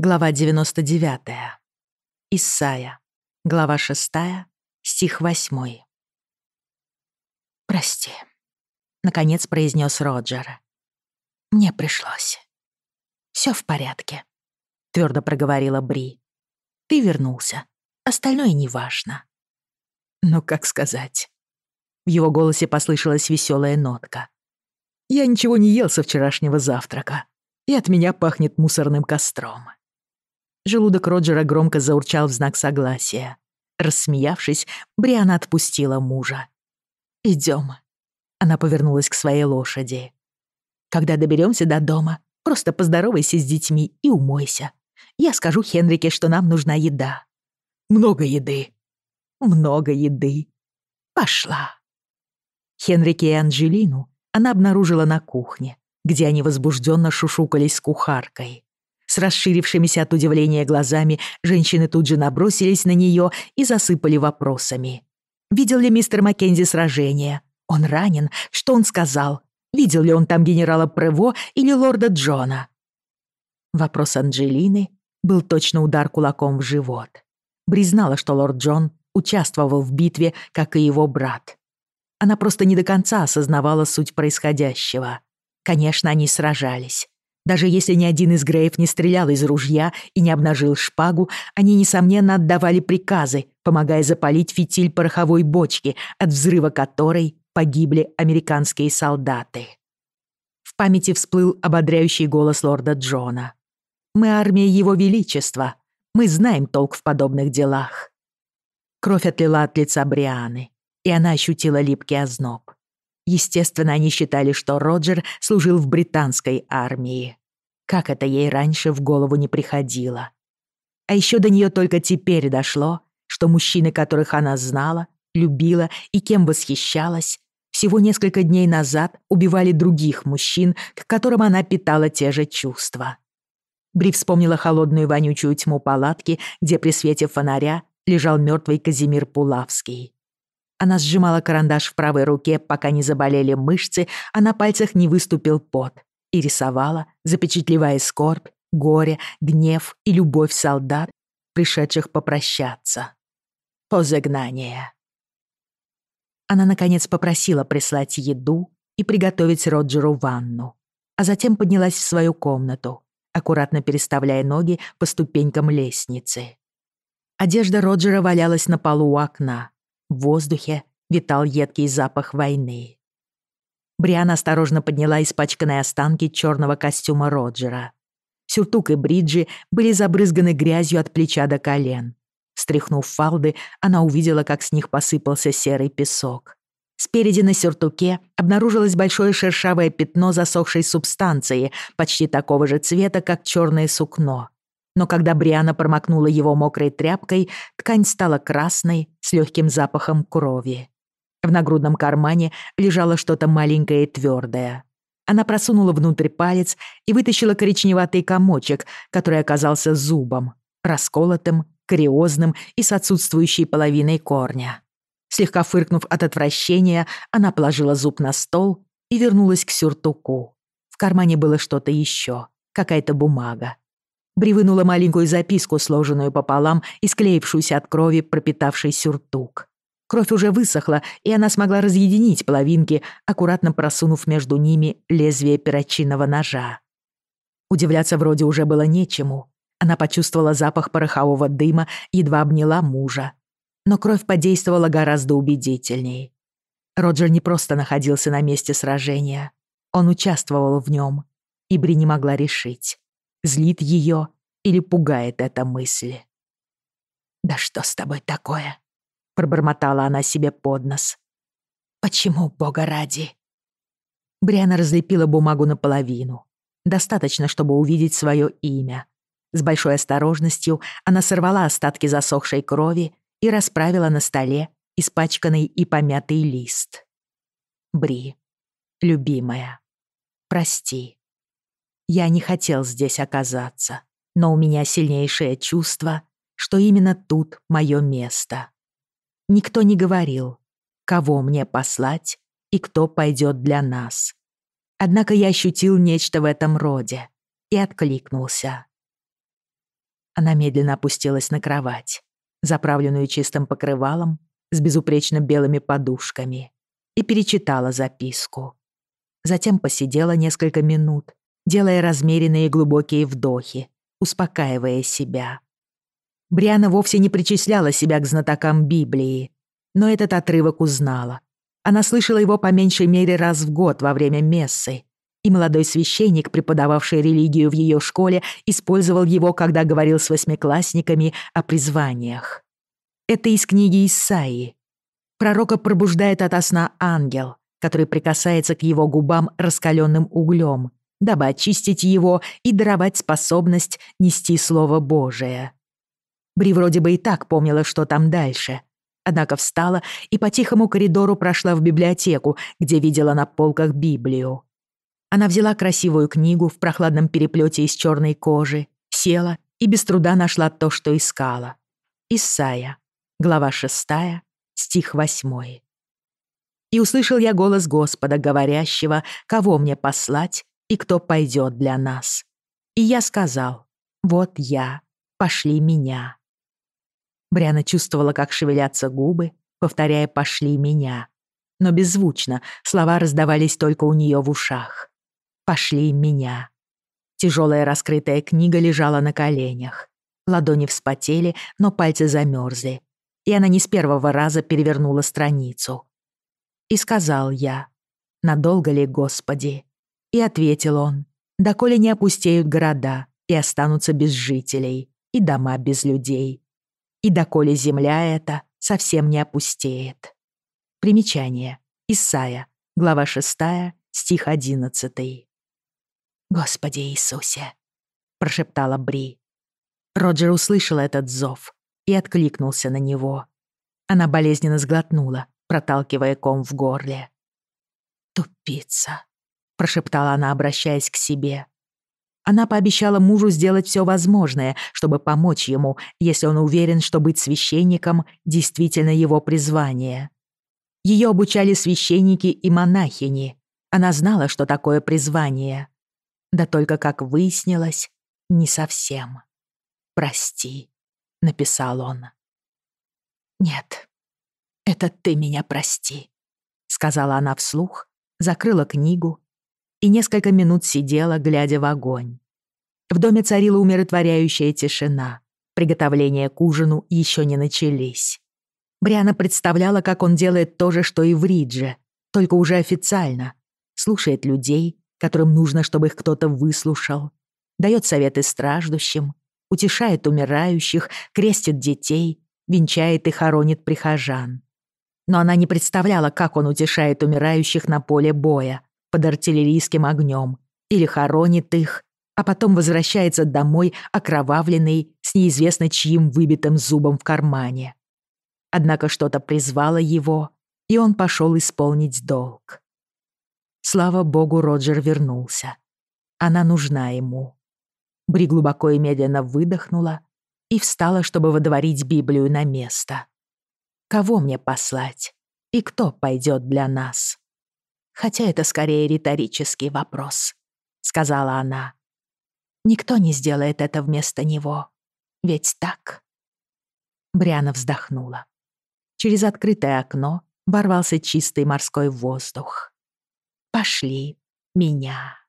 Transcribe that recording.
Глава 99. Исая. Глава 6. Стих 8. «Прости», — наконец произнес Роджер. «Мне пришлось. Все в порядке», — твердо проговорила Бри. «Ты вернулся. Остальное неважно». Но «Ну, как сказать?» В его голосе послышалась веселая нотка. «Я ничего не ел со вчерашнего завтрака, и от меня пахнет мусорным костром». Желудок Роджера громко заурчал в знак согласия. Рассмеявшись, Бриана отпустила мужа. «Идем». Она повернулась к своей лошади. «Когда доберемся до дома, просто поздоровайся с детьми и умойся. Я скажу Хенрике, что нам нужна еда». «Много еды». «Много еды». «Пошла». Хенрике и Анджелину она обнаружила на кухне, где они возбужденно шушукались с кухаркой. С расширившимися от удивления глазами женщины тут же набросились на нее и засыпали вопросами. Видел ли мистер Маккензи сражение? Он ранен? Что он сказал? Видел ли он там генерала Прево или лорда Джона? Вопрос Анджелины был точно удар кулаком в живот. Бри знала, что лорд Джон участвовал в битве, как и его брат. Она просто не до конца осознавала суть Даже если ни один из Греев не стрелял из ружья и не обнажил шпагу, они, несомненно, отдавали приказы, помогая запалить фитиль пороховой бочки, от взрыва которой погибли американские солдаты. В памяти всплыл ободряющий голос лорда Джона. «Мы армия Его Величества. Мы знаем толк в подобных делах». Кровь отлила от лица Брианы, и она ощутила липкий озноб естественно, они считали, что Роджер служил в британской армии. Как это ей раньше в голову не приходило. А еще до нее только теперь дошло, что мужчины, которых она знала, любила и кем восхищалась, всего несколько дней назад убивали других мужчин, к которым она питала те же чувства. Бри вспомнила холодную вонючую тьму палатки, где при свете фонаря лежал мертвый Казимир Пулавский. Она сжимала карандаш в правой руке, пока не заболели мышцы, а на пальцах не выступил пот, и рисовала, запечатлевая скорбь, горе, гнев и любовь солдат, пришедших попрощаться. Позагнание. Она, наконец, попросила прислать еду и приготовить Роджеру ванну, а затем поднялась в свою комнату, аккуратно переставляя ноги по ступенькам лестницы. Одежда Роджера валялась на полу у окна, в В воздухе витал едкий запах войны. Бриана осторожно подняла испачканные останки черного костюма Роджера. Сюртук и бриджи были забрызганы грязью от плеча до колен. Стряхнув фалды, она увидела, как с них посыпался серый песок. Спереди на сюртуке обнаружилось большое шершавое пятно засохшей субстанции, почти такого же цвета, как черное сукно. но когда Бриана промокнула его мокрой тряпкой, ткань стала красной с легким запахом крови. В нагрудном кармане лежало что-то маленькое и твердое. Она просунула внутрь палец и вытащила коричневатый комочек, который оказался зубом, расколотым, кариозным и с отсутствующей половиной корня. Слегка фыркнув от отвращения, она положила зуб на стол и вернулась к сюртуку. В кармане было что-то еще, какая-то бумага. Бри Бревынула маленькую записку, сложенную пополам и склеившуюся от крови, пропитавшей сюртук. Кровь уже высохла, и она смогла разъединить половинки, аккуратно просунув между ними лезвие перочинного ножа. Удивляться вроде уже было нечему. Она почувствовала запах порохового дыма, едва обняла мужа. Но кровь подействовала гораздо убедительней. Роджер не просто находился на месте сражения. Он участвовал в нем. И Бри не могла решить, злит ее или пугает эта мысль. «Да что с тобой такое?» — пробормотала она себе под нос. «Почему, бога ради?» Бриана разлепила бумагу наполовину. Достаточно, чтобы увидеть свое имя. С большой осторожностью она сорвала остатки засохшей крови и расправила на столе испачканный и помятый лист. «Бри, любимая, прости. Я не хотел здесь оказаться но у меня сильнейшее чувство, что именно тут мое место. Никто не говорил, кого мне послать и кто пойдет для нас. Однако я ощутил нечто в этом роде и откликнулся. Она медленно опустилась на кровать, заправленную чистым покрывалом с безупречно белыми подушками, и перечитала записку. Затем посидела несколько минут, делая размеренные глубокие вдохи успокаивая себя. Бриана вовсе не причисляла себя к знатокам Библии, но этот отрывок узнала. Она слышала его по меньшей мере раз в год во время мессы, и молодой священник, преподававший религию в ее школе, использовал его, когда говорил с восьмиклассниками о призваниях. Это из книги Исаии. Пророка пробуждает ото сна ангел, который прикасается к его губам раскаленным углем, дабы очистить его и даровать способность нести Слово Божие. Бри вроде бы и так помнила, что там дальше. Однако встала и по тихому коридору прошла в библиотеку, где видела на полках Библию. Она взяла красивую книгу в прохладном переплете из черной кожи, села и без труда нашла то, что искала. Исайя, глава 6, стих 8. «И услышал я голос Господа, говорящего, кого мне послать и кто пойдет для нас. И я сказал, вот я, пошли меня». Бриана чувствовала, как шевелятся губы, повторяя «пошли меня». Но беззвучно, слова раздавались только у нее в ушах пошли меня. Тяжелая раскрытая книга лежала на коленях. Ладони вспотели, но пальцы замерзли. И она не с первого раза перевернула страницу. И сказал я, «Надолго ли, Господи?» И ответил он, доколе не опустеют города и останутся без жителей, и дома без людей. И доколе земля эта совсем не опустеет. Примечание. Исайя, глава 6, стих 11. «Господи Иисусе!» — прошептала Бри. Роджер услышал этот зов и откликнулся на него. Она болезненно сглотнула, проталкивая ком в горле. «Тупица!» прошептала она, обращаясь к себе. Она пообещала мужу сделать все возможное, чтобы помочь ему, если он уверен, что быть священником действительно его призвание. Ее обучали священники и монахини. Она знала, что такое призвание. Да только, как выяснилось, не совсем. «Прости», — написал он. «Нет, это ты меня прости», — сказала она вслух, закрыла книгу и несколько минут сидела, глядя в огонь. В доме царила умиротворяющая тишина. Приготовления к ужину еще не начались. Бриана представляла, как он делает то же, что и в Ридже, только уже официально. Слушает людей, которым нужно, чтобы их кто-то выслушал. Дает советы страждущим, утешает умирающих, крестит детей, венчает и хоронит прихожан. Но она не представляла, как он утешает умирающих на поле боя, под артиллерийским огнем, или хоронит их, а потом возвращается домой окровавленный, с неизвестно чьим выбитым зубом в кармане. Однако что-то призвало его, и он пошел исполнить долг. Слава богу, Роджер вернулся. Она нужна ему. Бри глубоко и медленно выдохнула и встала, чтобы водворить Библию на место. Кого мне послать? И кто пойдет для нас? Хотя это скорее риторический вопрос, сказала она. Никто не сделает это вместо него. Ведь так? Бриана вздохнула. Через открытое окно ворвался чистый морской воздух пошли меня.